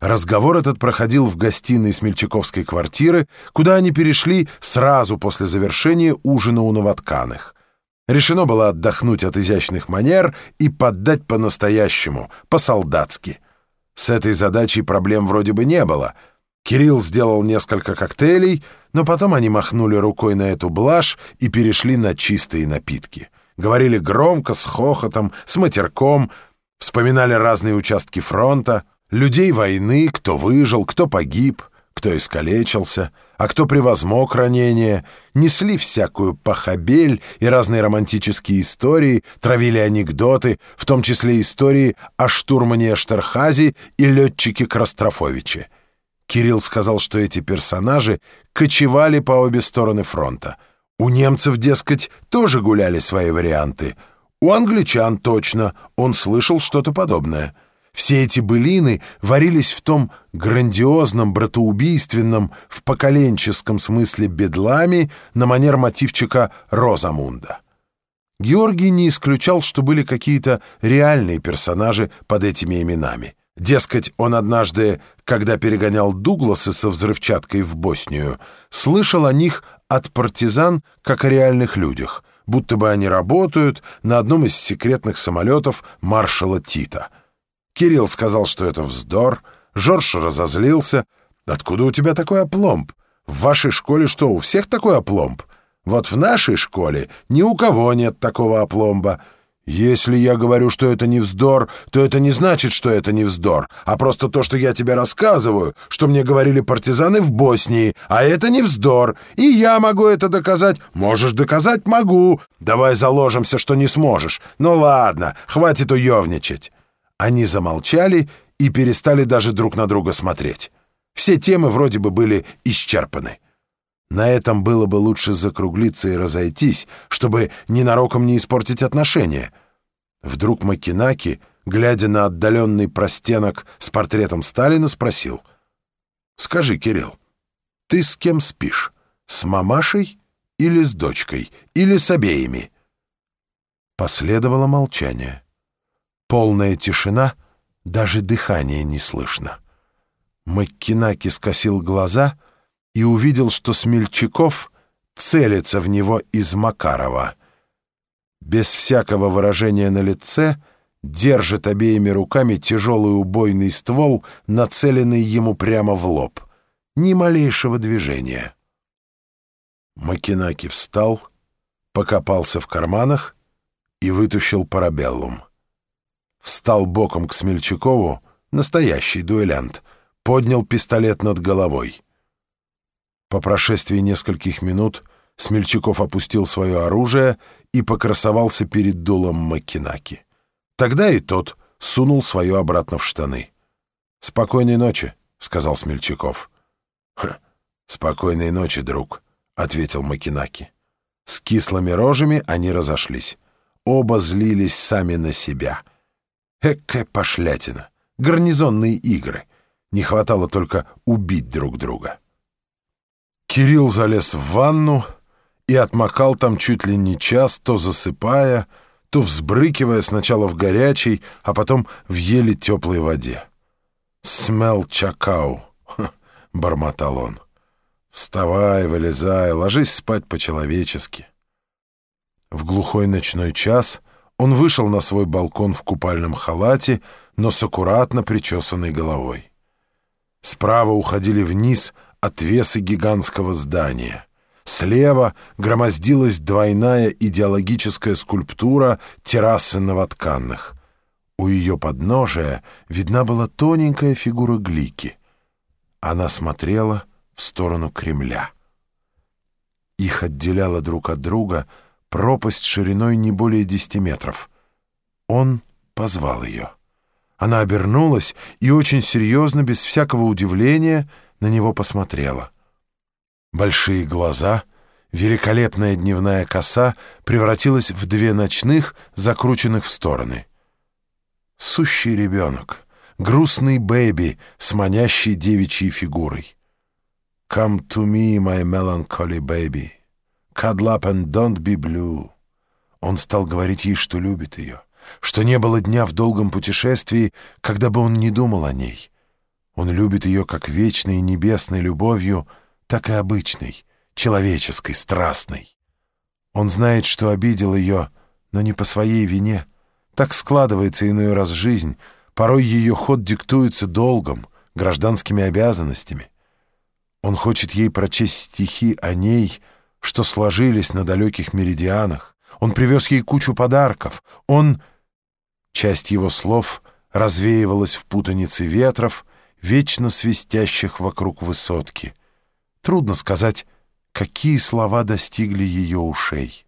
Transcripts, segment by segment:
Разговор этот проходил в гостиной Смельчаковской квартиры, куда они перешли сразу после завершения ужина у новотканых. Решено было отдохнуть от изящных манер и поддать по-настоящему, по-солдатски. С этой задачей проблем вроде бы не было. Кирилл сделал несколько коктейлей, но потом они махнули рукой на эту блажь и перешли на чистые напитки. Говорили громко, с хохотом, с матерком, вспоминали разные участки фронта — Людей войны, кто выжил, кто погиб, кто искалечился, а кто превозмог ранение, несли всякую похабель и разные романтические истории, травили анекдоты, в том числе истории о штурмане Эштерхазе и летчике Крастрофовиче. Кирилл сказал, что эти персонажи кочевали по обе стороны фронта. У немцев, дескать, тоже гуляли свои варианты. У англичан точно, он слышал что-то подобное — все эти былины варились в том грандиозном, братоубийственном, в поколенческом смысле бедлами на манер мотивчика Розамунда. Георгий не исключал, что были какие-то реальные персонажи под этими именами. Дескать, он однажды, когда перегонял Дугласы со взрывчаткой в Боснию, слышал о них от партизан как о реальных людях, будто бы они работают на одном из секретных самолетов маршала Тита — Кирилл сказал, что это вздор. Жорж разозлился. «Откуда у тебя такой опломб? В вашей школе что, у всех такой опломб? Вот в нашей школе ни у кого нет такого опломба. Если я говорю, что это не вздор, то это не значит, что это не вздор, а просто то, что я тебе рассказываю, что мне говорили партизаны в Боснии, а это не вздор, и я могу это доказать. Можешь доказать? Могу. Давай заложимся, что не сможешь. Ну ладно, хватит уевничать». Они замолчали и перестали даже друг на друга смотреть. Все темы вроде бы были исчерпаны. На этом было бы лучше закруглиться и разойтись, чтобы ненароком не испортить отношения. Вдруг Макинаки, глядя на отдаленный простенок с портретом Сталина, спросил. «Скажи, Кирилл, ты с кем спишь? С мамашей или с дочкой? Или с обеими?» Последовало молчание. Полная тишина, даже дыхание не слышно. Маккинаки скосил глаза и увидел, что Смельчаков целится в него из Макарова. Без всякого выражения на лице держит обеими руками тяжелый убойный ствол, нацеленный ему прямо в лоб. Ни малейшего движения. Макинаки встал, покопался в карманах и вытащил парабеллум встал боком к Смельчакову, настоящий дуэлянт, поднял пистолет над головой. По прошествии нескольких минут Смельчаков опустил свое оружие и покрасовался перед дулом Маккинаки. Тогда и тот сунул свое обратно в штаны. «Спокойной ночи», — сказал Смельчаков. «Спокойной ночи, друг», — ответил Макинаки. С кислыми рожами они разошлись. Оба злились сами на себя — Экая пошлятина. Гарнизонные игры. Не хватало только убить друг друга. Кирилл залез в ванну и отмокал там чуть ли не час, то засыпая, то взбрыкивая сначала в горячей, а потом в еле теплой воде. «Смел чакау», — бормотал он. «Вставай, вылезай, ложись спать по-человечески». В глухой ночной час — он вышел на свой балкон в купальном халате, но с аккуратно причесанной головой. Справа уходили вниз отвесы гигантского здания. Слева громоздилась двойная идеологическая скульптура террасы новотканных. У ее подножия видна была тоненькая фигура Глики. Она смотрела в сторону Кремля. Их отделяло друг от друга — пропасть шириной не более десяти метров. Он позвал ее. Она обернулась и очень серьезно, без всякого удивления, на него посмотрела. Большие глаза, великолепная дневная коса превратилась в две ночных, закрученных в стороны. Сущий ребенок, грустный бэби с манящей девичьей фигурой. «Come to me, my melancholy baby». Cuddle and don't be blue. Он стал говорить ей, что любит ее, что не было дня в долгом путешествии, когда бы он не думал о ней. Он любит ее как вечной небесной любовью, так и обычной, человеческой, страстной. Он знает, что обидел ее, но не по своей вине. Так складывается иной раз жизнь. Порой ее ход диктуется долгом, гражданскими обязанностями. Он хочет ей прочесть стихи о ней, что сложились на далеких меридианах. Он привез ей кучу подарков. Он... Часть его слов развеивалась в путанице ветров, вечно свистящих вокруг высотки. Трудно сказать, какие слова достигли ее ушей.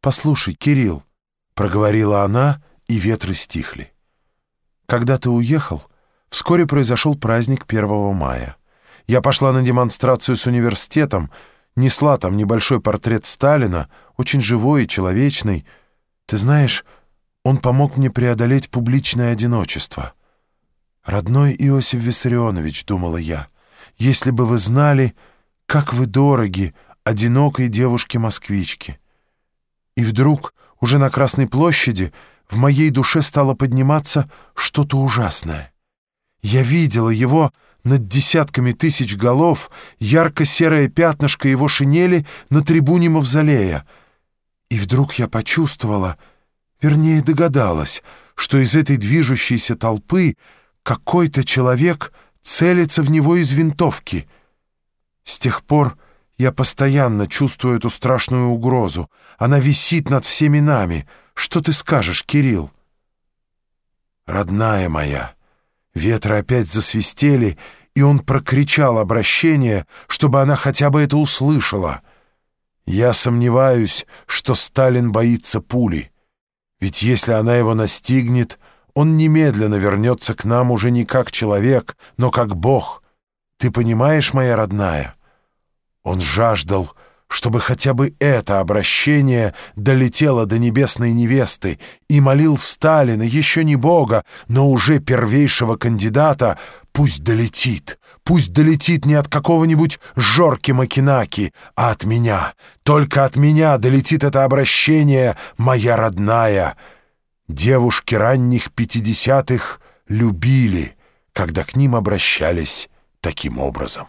«Послушай, Кирилл», — проговорила она, и ветры стихли. «Когда ты уехал, вскоре произошел праздник 1 мая. Я пошла на демонстрацию с университетом, несла там небольшой портрет Сталина, очень живой и человечный. Ты знаешь, он помог мне преодолеть публичное одиночество. «Родной Иосиф Виссарионович», — думала я, — «если бы вы знали, как вы дороги одинокой девушке-москвичке». И вдруг, уже на Красной площади, в моей душе стало подниматься что-то ужасное. Я видела его над десятками тысяч голов, ярко-серое пятнышко его шинели на трибуне Мавзолея. И вдруг я почувствовала, вернее догадалась, что из этой движущейся толпы какой-то человек целится в него из винтовки. С тех пор я постоянно чувствую эту страшную угрозу. Она висит над всеми нами. Что ты скажешь, Кирилл? Родная моя, ветры опять засвистели, и он прокричал обращение, чтобы она хотя бы это услышала. Я сомневаюсь, что Сталин боится пули. Ведь если она его настигнет, он немедленно вернется к нам уже не как человек, но как Бог. Ты понимаешь, моя родная?» Он жаждал, чтобы хотя бы это обращение долетело до небесной невесты и молил Сталина, еще не Бога, но уже первейшего кандидата, пусть долетит, пусть долетит не от какого-нибудь Жорки Макинаки, а от меня. Только от меня долетит это обращение, моя родная. Девушки ранних пятидесятых любили, когда к ним обращались таким образом.